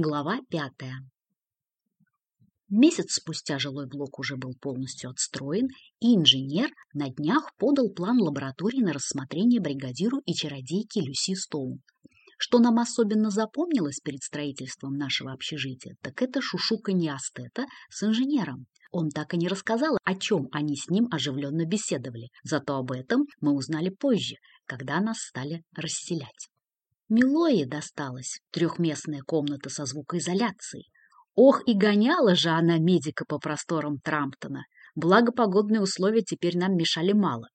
Глава пятая. Месяц спустя жилой блок уже был полностью отстроен, и инженер на днях подал план лаборатории на рассмотрение бригадиру и чародейки Люси Стоун. Что нам особенно запомнилось перед строительством нашего общежития, так это шушуканье Астета с инженером. Он так и не рассказал, о чем они с ним оживленно беседовали, зато об этом мы узнали позже, когда нас стали расселять. Милое досталась трехместная комната со звукоизоляцией. Ох, и гоняла же она медика по просторам Трамптона. Благо, погодные условия теперь нам мешали мало.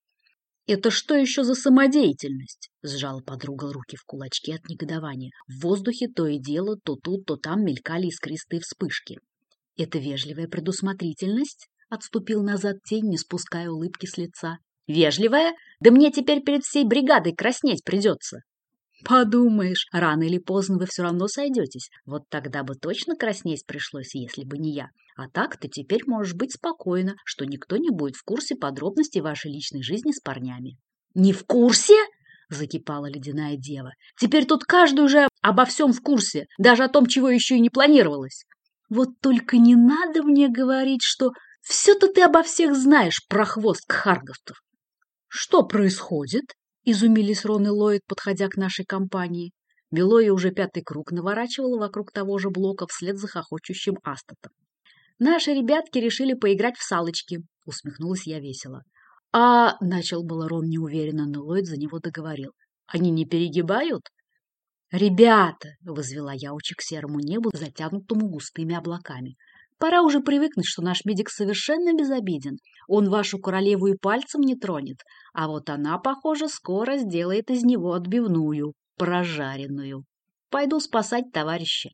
«Это что еще за самодеятельность?» — сжала подруга руки в кулачки от негодования. В воздухе то и дело, то тут, то там мелькали искристые вспышки. «Это вежливая предусмотрительность?» — отступил назад тень, не спуская улыбки с лица. «Вежливая? Да мне теперь перед всей бригадой краснеть придется!» Подумаешь, рано или поздно вы все равно сойдетесь. Вот тогда бы точно краснеть пришлось, если бы не я. А так ты теперь можешь быть спокойна, что никто не будет в курсе подробностей вашей личной жизни с парнями. Не в курсе? Закипала ледяная дева. Теперь тут каждый уже обо всем в курсе, даже о том, чего еще и не планировалось. Вот только не надо мне говорить, что все-то ты обо всех знаешь, прохвост Кхарговтов. Что происходит? Изумились Рон и Ллойд, подходя к нашей компании. Белоя уже пятый круг наворачивала вокруг того же блока вслед за хохочущим Астатом. «Наши ребятки решили поиграть в салочки», — усмехнулась я весело. «А...» — начал было Рон неуверенно, но Ллойд за него договорил. «Они не перегибают?» «Ребята!» — возвела я очи к серому небу, затянутому густыми облаками. Пора уже привыкнуть, что наш медик совершенно безобиден. Он вашу королеву и пальцем не тронет, а вот она, похоже, скоро сделает из него отбивную, прожаренную. Пойду спасать товарища.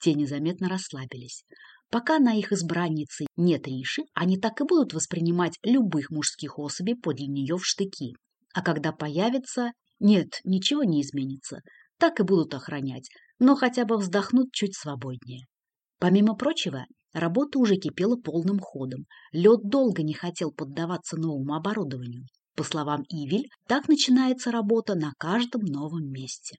Те незаметно расслабились. Пока на их избраннице нет Риши, они так и будут воспринимать любых мужских особей подле нее в штыки. А когда появится, нет, ничего не изменится. Так и будут охранять, но хотя бы вздохнут чуть свободнее. Помимо прочего, работа уже кипела полным ходом. Лед долго не хотел поддаваться новому оборудованию. По словам Ивель, так начинается работа на каждом новом месте.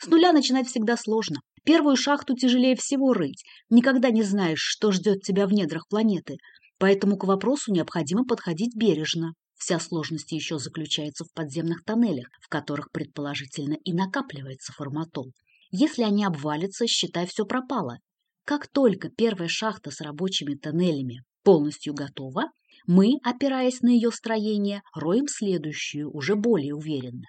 С нуля начинать всегда сложно. Первую шахту тяжелее всего рыть. Никогда не знаешь, что ждет тебя в недрах планеты. Поэтому к вопросу необходимо подходить бережно. Вся сложность еще заключается в подземных тоннелях, в которых предположительно и накапливается форматол. Если они обвалятся, считай, все пропало. Как только первая шахта с рабочими тоннелями полностью готова, мы, опираясь на ее строение, роем следующую, уже более уверенно.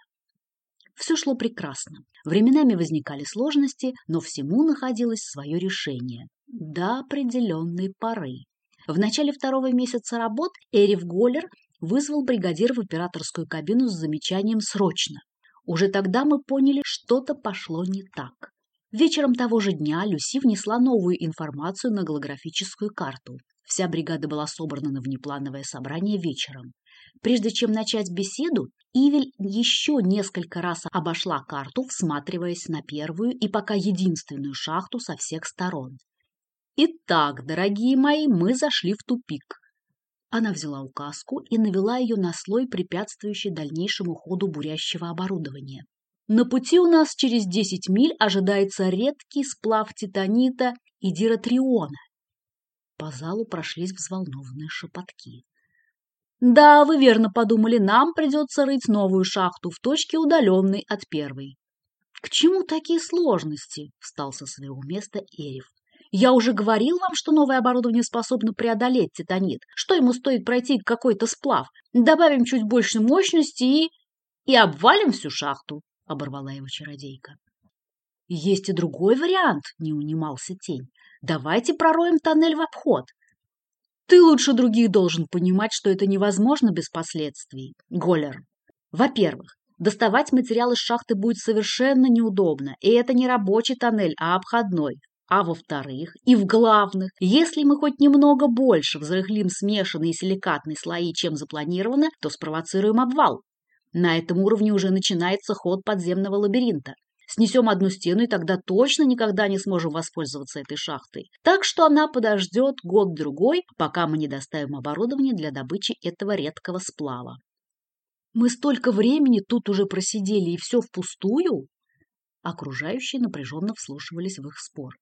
Все шло прекрасно. Временами возникали сложности, но всему находилось свое решение. До определенной поры. В начале второго месяца работ Эриф Голлер вызвал бригадира в операторскую кабину с замечанием «срочно». Уже тогда мы поняли, что-то пошло не так. Вечером того же дня Люси внесла новую информацию на голографическую карту. Вся бригада была собрана на внеплановое собрание вечером. Прежде чем начать беседу, Ивель еще несколько раз обошла карту, всматриваясь на первую и пока единственную шахту со всех сторон. «Итак, дорогие мои, мы зашли в тупик». Она взяла указку и навела ее на слой, препятствующий дальнейшему ходу бурящего оборудования. На пути у нас через 10 миль ожидается редкий сплав титанита и диратриона. По залу прошлись взволнованные шепотки. Да, вы верно подумали, нам придется рыть новую шахту в точке, удаленной от первой. К чему такие сложности? Встал со своего места Эриф. Я уже говорил вам, что новое оборудование способно преодолеть титанит. Что ему стоит пройти какой-то сплав? Добавим чуть больше мощности и... и обвалим всю шахту оборвала его чародейка. Есть и другой вариант, не унимался тень. Давайте пророем тоннель в обход. Ты лучше других должен понимать, что это невозможно без последствий, Голлер. Во-первых, доставать материал из шахты будет совершенно неудобно, и это не рабочий тоннель, а обходной. А во-вторых, и в главных, если мы хоть немного больше взрыхлим смешанные силикатные слои, чем запланировано, то спровоцируем обвал. На этом уровне уже начинается ход подземного лабиринта. Снесем одну стену, и тогда точно никогда не сможем воспользоваться этой шахтой. Так что она подождет год-другой, пока мы не доставим оборудование для добычи этого редкого сплава. Мы столько времени тут уже просидели, и все впустую? Окружающие напряженно вслушивались в их спор.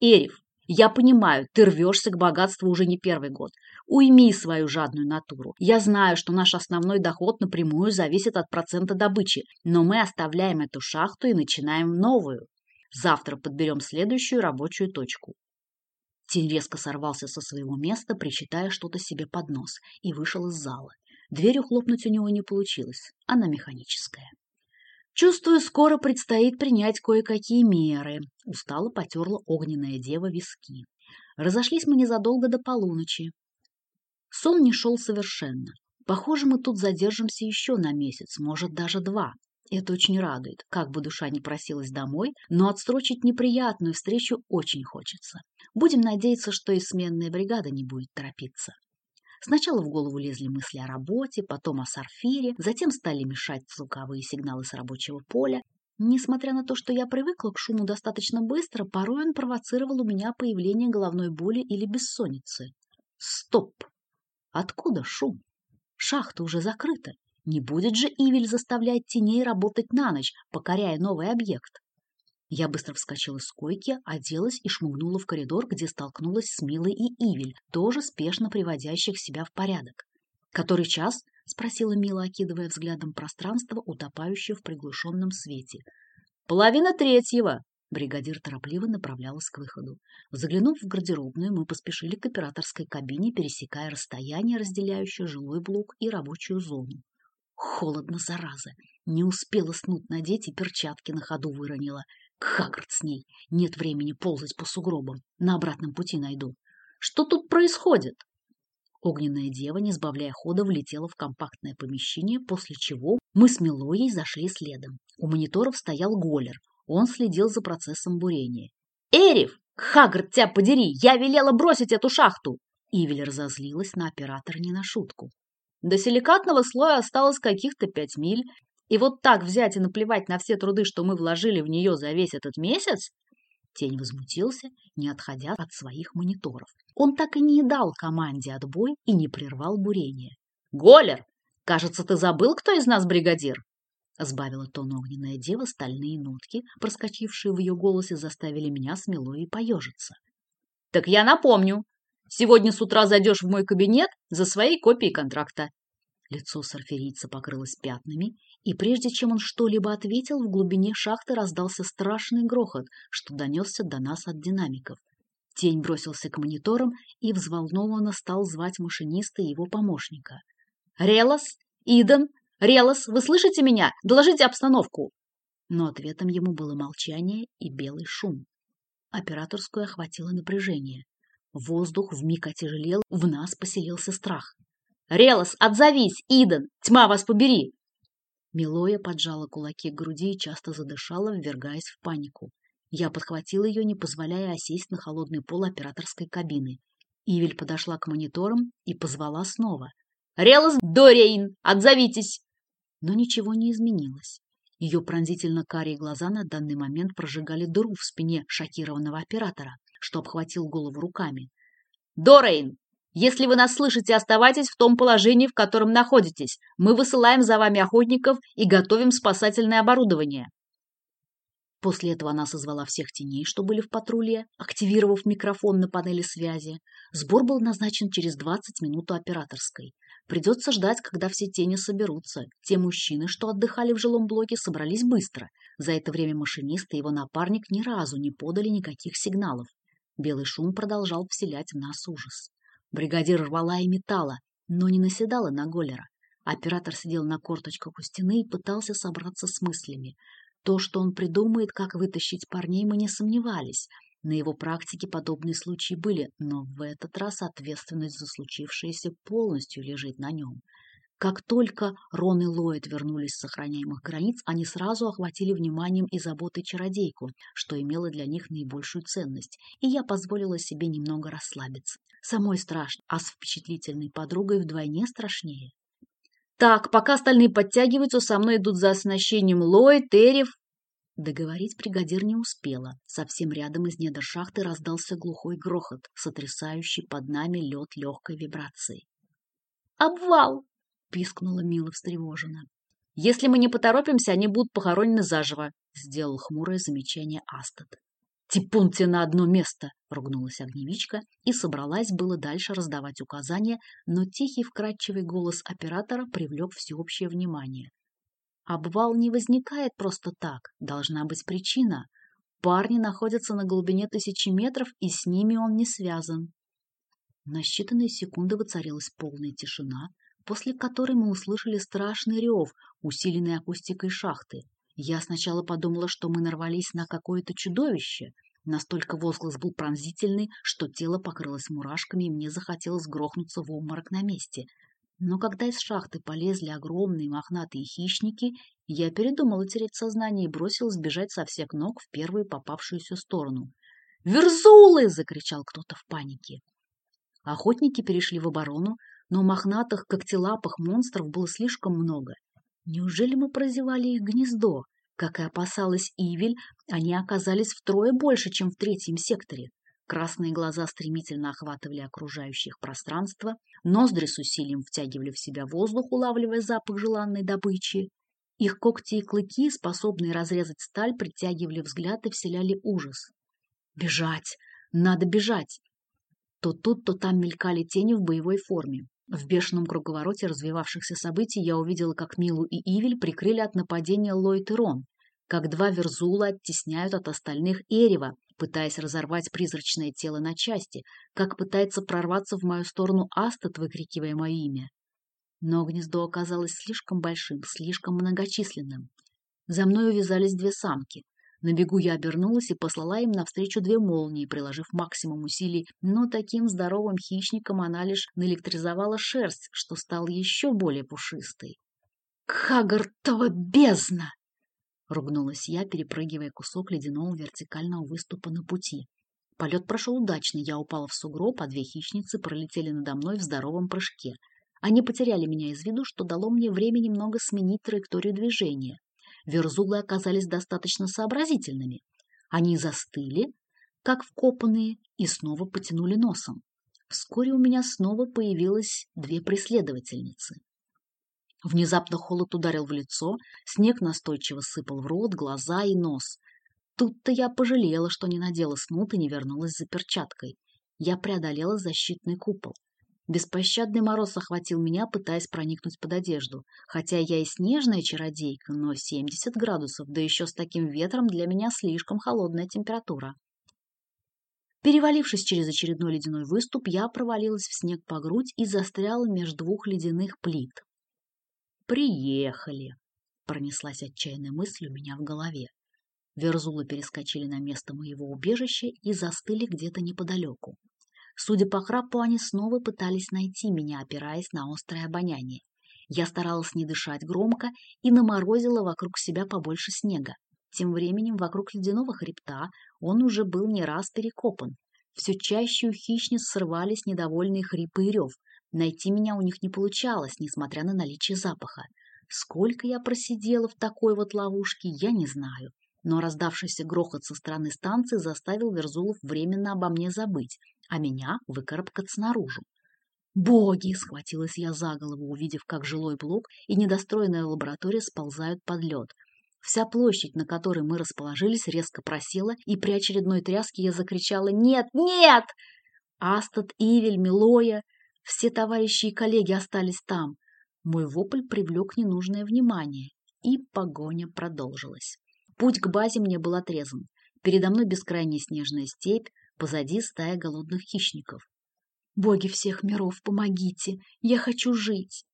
«Эриф, я понимаю, ты рвешься к богатству уже не первый год. Уйми свою жадную натуру. Я знаю, что наш основной доход напрямую зависит от процента добычи, но мы оставляем эту шахту и начинаем новую. Завтра подберем следующую рабочую точку. Тень резко сорвался со своего места, причитая что-то себе под нос, и вышел из зала. Дверь ухлопнуть у него не получилось, она механическая. Чувствую, скоро предстоит принять кое-какие меры. Устало потерла огненная дева виски. Разошлись мы незадолго до полуночи. Сон не шел совершенно. Похоже, мы тут задержимся еще на месяц, может, даже два. Это очень радует, как бы душа не просилась домой, но отстрочить неприятную встречу очень хочется. Будем надеяться, что и сменная бригада не будет торопиться. Сначала в голову лезли мысли о работе, потом о сарфире, затем стали мешать звуковые сигналы с рабочего поля. Несмотря на то, что я привыкла к шуму достаточно быстро, порой он провоцировал у меня появление головной боли или бессонницы. Стоп! Откуда шум? Шахта уже закрыта. Не будет же Ивель заставлять теней работать на ночь, покоряя новый объект. Я быстро вскочила с койки, оделась и шмугнула в коридор, где столкнулась с Милой и Ивель, тоже спешно приводящих себя в порядок. «Который час?» — спросила Мила, окидывая взглядом пространство, утопающее в приглушенном свете. «Половина третьего!» Бригадир торопливо направлялась к выходу. Заглянув в гардеробную, мы поспешили к операторской кабине, пересекая расстояние, разделяющее жилой блок и рабочую зону. Холодно, зараза. Не успела снуть надеть и перчатки на ходу выронила. Хаггард с ней. Нет времени ползать по сугробам. На обратном пути найду. Что тут происходит? Огненная дева, не сбавляя хода, влетела в компактное помещение, после чего мы с Милоей зашли следом. У мониторов стоял Голер. Он следил за процессом бурения. «Эриф! Хаггард, тебя подери! Я велела бросить эту шахту!» Ивель разозлилась на оператора не на шутку. До силикатного слоя осталось каких-то пять миль, и вот так взять и наплевать на все труды, что мы вложили в нее за весь этот месяц? Тень возмутился, не отходя от своих мониторов. Он так и не дал команде отбой и не прервал бурение. «Голер! Кажется, ты забыл, кто из нас бригадир?» Сбавила тон огненная дева, стальные нотки, проскочившие в ее голосе, заставили меня смело и поежиться. «Так я напомню, Сегодня с утра зайдешь в мой кабинет за своей копией контракта. Лицо сарферийца покрылось пятнами, и прежде чем он что-либо ответил, в глубине шахты раздался страшный грохот, что донесся до нас от динамиков. Тень бросился к мониторам и взволнованно стал звать машиниста и его помощника. «Релос! Иден! Релос! Вы слышите меня? Доложите обстановку!» Но ответом ему было молчание и белый шум. Операторскую охватило напряжение. Воздух вмиг отяжелел, в нас поселился страх. «Релос, отзовись! Иден! Тьма вас побери!» Милоя поджала кулаки к груди и часто задышала, ввергаясь в панику. Я подхватила ее, не позволяя осесть на холодный пол операторской кабины. Ивель подошла к мониторам и позвала снова. «Релос Дориейн, отзовитесь!» Но ничего не изменилось. Ее пронзительно карие глаза на данный момент прожигали дыру в спине шокированного оператора что обхватил голову руками. «Дорейн, если вы нас слышите, оставайтесь в том положении, в котором находитесь. Мы высылаем за вами охотников и готовим спасательное оборудование». После этого она созвала всех теней, что были в патруле, активировав микрофон на панели связи. Сбор был назначен через 20 минут у операторской. Придется ждать, когда все тени соберутся. Те мужчины, что отдыхали в жилом блоке, собрались быстро. За это время машинист и его напарник ни разу не подали никаких сигналов. Белый шум продолжал вселять в нас ужас. Бригадир рвала и металла, но не наседала на Голлера. Оператор сидел на корточках у стены и пытался собраться с мыслями. То, что он придумает, как вытащить парней, мы не сомневались. На его практике подобные случаи были, но в этот раз ответственность за случившееся полностью лежит на нем. Как только Рон и Ллойд вернулись с сохраняемых границ, они сразу охватили вниманием и заботой чародейку, что имело для них наибольшую ценность, и я позволила себе немного расслабиться. Самой страшно, а с впечатлительной подругой вдвойне страшнее. «Так, пока остальные подтягиваются, со мной идут за оснащением Ллойд, Эриф...» Договорить бригадир не успела. Совсем рядом из недр шахты раздался глухой грохот, сотрясающий под нами лед легкой вибрации. «Обвал!» — пискнула Мила встревоженно. Если мы не поторопимся, они будут похоронены заживо, сделал хмурое замечание Астад. «Типун тебе на одно место!» — ругнулась огневичка и собралась было дальше раздавать указания, но тихий вкрадчивый голос оператора привлек всеобщее внимание. Обвал не возникает просто так, должна быть причина. Парни находятся на глубине тысячи метров, и с ними он не связан. На считанные секунды воцарилась полная тишина, после которой мы услышали страшный рев, усиленный акустикой шахты. Я сначала подумала, что мы нарвались на какое-то чудовище. Настолько возглас был пронзительный, что тело покрылось мурашками, и мне захотелось грохнуться в обморок на месте. Но когда из шахты полезли огромные мохнатые хищники, я передумала терять сознание и бросилась бежать со всех ног в первую попавшуюся сторону. «Верзулы!» — закричал кто-то в панике. Охотники перешли в оборону, но мохнатых когтелапых монстров было слишком много. Неужели мы прозевали их гнездо? Как и опасалась Ивель, они оказались втрое больше, чем в третьем секторе. Красные глаза стремительно охватывали окружающих пространство, ноздри с усилием втягивали в себя воздух, улавливая запах желанной добычи. Их когти и клыки, способные разрезать сталь, притягивали взгляд и вселяли ужас. «Бежать! Надо бежать!» То тут, то там мелькали тени в боевой форме. В бешеном круговороте развивавшихся событий я увидела, как Милу и Ивель прикрыли от нападения Ллойд и Рон, как два верзула оттесняют от остальных Эрева, пытаясь разорвать призрачное тело на части, как пытается прорваться в мою сторону Астат, выкрикивая мое имя. Но гнездо оказалось слишком большим, слишком многочисленным. За мной увязались две самки. На бегу я обернулась и послала им навстречу две молнии, приложив максимум усилий, но таким здоровым хищником она лишь наэлектризовала шерсть, что стала еще более пушистой. «Хагартова бездна!» — ругнулась я, перепрыгивая кусок ледяного вертикального выступа на пути. Полет прошел удачно, я упала в сугроб, а две хищницы пролетели надо мной в здоровом прыжке. Они потеряли меня из виду, что дало мне время немного сменить траекторию движения верзулы оказались достаточно сообразительными. Они застыли, как вкопанные, и снова потянули носом. Вскоре у меня снова появилось две преследовательницы. Внезапно холод ударил в лицо, снег настойчиво сыпал в рот, глаза и нос. Тут-то я пожалела, что не надела снуд и не вернулась за перчаткой. Я преодолела защитный купол. Беспощадный мороз охватил меня, пытаясь проникнуть под одежду. Хотя я и снежная чародейка, но 70 градусов, да еще с таким ветром для меня слишком холодная температура. Перевалившись через очередной ледяной выступ, я провалилась в снег по грудь и застряла между двух ледяных плит. «Приехали!» — пронеслась отчаянная мысль у меня в голове. Верзулы перескочили на место моего убежища и застыли где-то неподалеку. Судя по храпу, они снова пытались найти меня, опираясь на острое обоняние. Я старалась не дышать громко и наморозила вокруг себя побольше снега. Тем временем вокруг ледяного хребта он уже был не раз перекопан. Все чаще у хищниц срывались недовольные хрипы и рев. Найти меня у них не получалось, несмотря на наличие запаха. Сколько я просидела в такой вот ловушке, я не знаю. Но раздавшийся грохот со стороны станции заставил Верзулов временно обо мне забыть а меня выкарабкаться наружу. «Боги!» — схватилась я за голову, увидев, как жилой блок и недостроенная лаборатория сползают под лед. Вся площадь, на которой мы расположились, резко просела, и при очередной тряске я закричала «Нет! Нет!» Астат, Ивель, Милоя, все товарищи и коллеги остались там. Мой вопль привлек ненужное внимание, и погоня продолжилась. Путь к базе мне был отрезан. Передо мной бескрайняя снежная степь, Позади стая голодных хищников. «Боги всех миров, помогите! Я хочу жить!»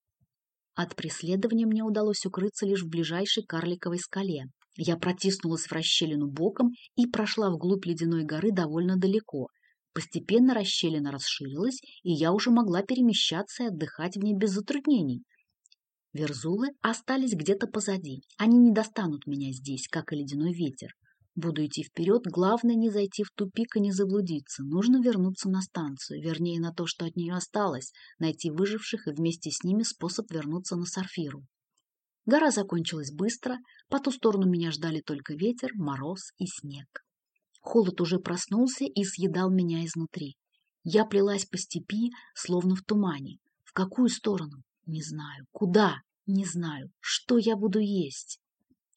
От преследования мне удалось укрыться лишь в ближайшей карликовой скале. Я протиснулась в расщелину боком и прошла вглубь ледяной горы довольно далеко. Постепенно расщелина расширилась, и я уже могла перемещаться и отдыхать в ней без затруднений. Верзулы остались где-то позади. Они не достанут меня здесь, как и ледяной ветер. Буду идти вперед, главное не зайти в тупик и не заблудиться. Нужно вернуться на станцию, вернее на то, что от нее осталось, найти выживших и вместе с ними способ вернуться на Сарфиру. Гора закончилась быстро, по ту сторону меня ждали только ветер, мороз и снег. Холод уже проснулся и съедал меня изнутри. Я плелась по степи, словно в тумане. В какую сторону? Не знаю. Куда? Не знаю, что я буду есть.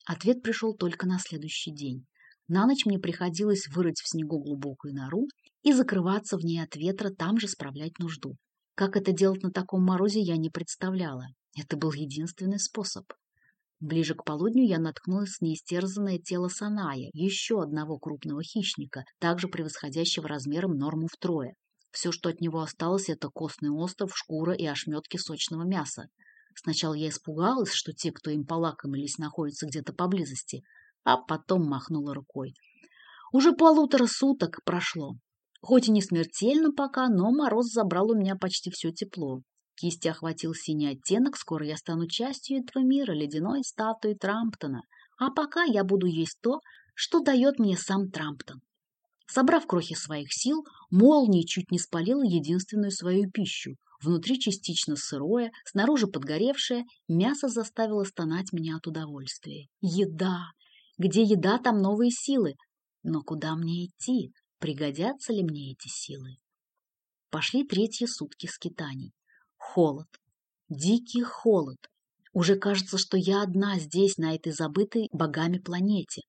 Ответ пришел только на следующий день. На ночь мне приходилось вырыть в снегу глубокую нору и закрываться в ней от ветра, там же справлять нужду. Как это делать на таком морозе, я не представляла. Это был единственный способ. Ближе к полудню я наткнулась на истерзанное тело Саная, еще одного крупного хищника, также превосходящего размером норму втрое. Все, что от него осталось, это костный остов, шкура и ошметки сочного мяса. Сначала я испугалась, что те, кто им полакомились, находятся где-то поблизости, а потом махнула рукой. Уже полутора суток прошло. Хоть и не смертельно пока, но мороз забрал у меня почти все тепло. Кисти охватил синий оттенок, скоро я стану частью этого мира, ледяной статуи Трамптона. А пока я буду есть то, что дает мне сам Трамптон. Собрав крохи своих сил, молния чуть не спалила единственную свою пищу. Внутри частично сырое, снаружи подгоревшее, мясо заставило стонать меня от удовольствия. Еда! Где еда, там новые силы. Но куда мне идти? Пригодятся ли мне эти силы? Пошли третьи сутки скитаний. Холод. Дикий холод. Уже кажется, что я одна здесь, на этой забытой богами планете.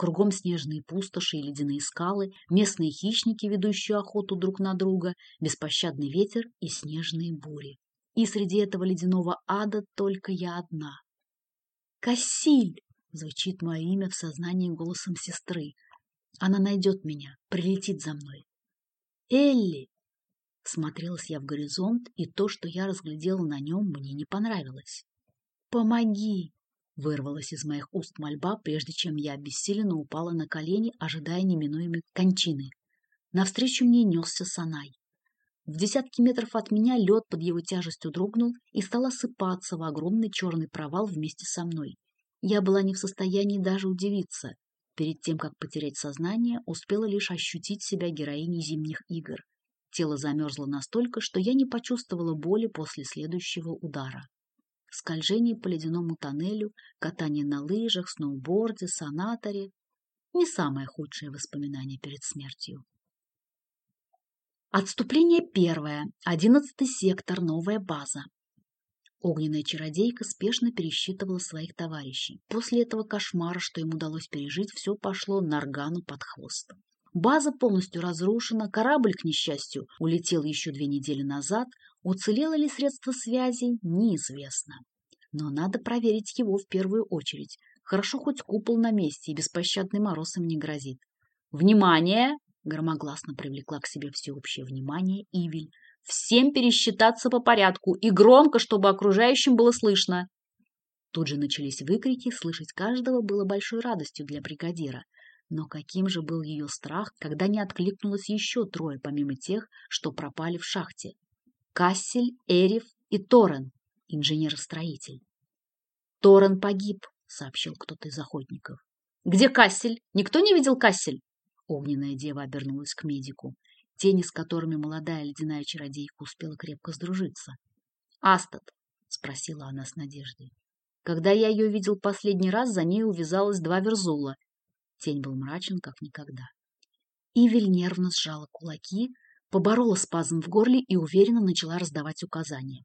Кругом снежные пустоши и ледяные скалы, местные хищники, ведущие охоту друг на друга, беспощадный ветер и снежные бури. И среди этого ледяного ада только я одна. «Кассиль!» — звучит мое имя в сознании голосом сестры. Она найдет меня, прилетит за мной. «Элли!» Смотрелась я в горизонт, и то, что я разглядела на нем, мне не понравилось. «Помоги!» — вырвалась из моих уст мольба, прежде чем я обессиленно упала на колени, ожидая неминуемой кончины. Навстречу мне несся Санай. В десятки метров от меня лед под его тяжестью дрогнул и стал осыпаться в огромный черный провал вместе со мной. Я была не в состоянии даже удивиться. Перед тем, как потерять сознание, успела лишь ощутить себя героиней зимних игр. Тело замерзло настолько, что я не почувствовала боли после следующего удара. Скольжение по ледяному тоннелю, катание на лыжах, сноуборде, санаторе — не самое худшее воспоминание перед смертью. Отступление первое. Одиннадцатый сектор. Новая база. Огненная чародейка спешно пересчитывала своих товарищей. После этого кошмара, что им удалось пережить, все пошло Наргану под хвост. База полностью разрушена, корабль, к несчастью, улетел еще две недели назад, уцелело ли средство связи, неизвестно. Но надо проверить его в первую очередь. Хорошо хоть купол на месте и беспощадный мороз им не грозит. «Внимание!» — громогласно привлекла к себе всеобщее внимание Ивель. «Всем пересчитаться по порядку и громко, чтобы окружающим было слышно!» Тут же начались выкрики, слышать каждого было большой радостью для бригадира — но каким же был ее страх, когда не откликнулось еще трое, помимо тех, что пропали в шахте? Кассель, Эриф и Торрен, инженер-строитель. Торрен погиб, сообщил кто-то из охотников. Где Кассель? Никто не видел Кассель? Огненная дева обернулась к медику. Тени, с которыми молодая ледяная чародейка успела крепко сдружиться. «Астат?» — спросила она с надеждой. Когда я ее видел последний раз, за ней увязалось два верзула, Тень был мрачен, как никогда. Ивель нервно сжала кулаки, поборола спазм в горле и уверенно начала раздавать указания.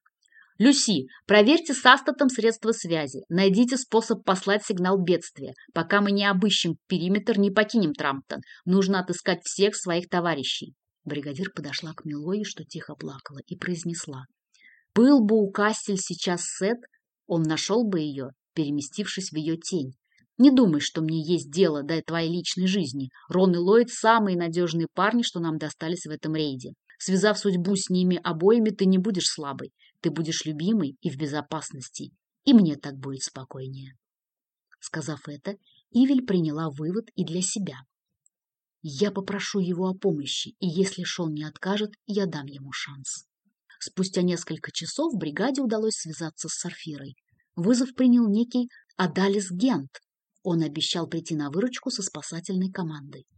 «Люси, проверьте с Астатом средства связи. Найдите способ послать сигнал бедствия. Пока мы не обыщем периметр, не покинем Трамптон. Нужно отыскать всех своих товарищей». Бригадир подошла к Милое, что тихо плакала, и произнесла. «Был бы у Кастель сейчас Сет, он нашел бы ее, переместившись в ее тень. Не думай, что мне есть дело до твоей личной жизни. Рон и Ллойд – самые надежные парни, что нам достались в этом рейде. Связав судьбу с ними обоими, ты не будешь слабой. Ты будешь любимой и в безопасности. И мне так будет спокойнее. Сказав это, Ивель приняла вывод и для себя. Я попрошу его о помощи, и если Шон не откажет, я дам ему шанс. Спустя несколько часов бригаде удалось связаться с Сарфирой. Вызов принял некий Адалис Гент, он обещал прийти на выручку со спасательной командой.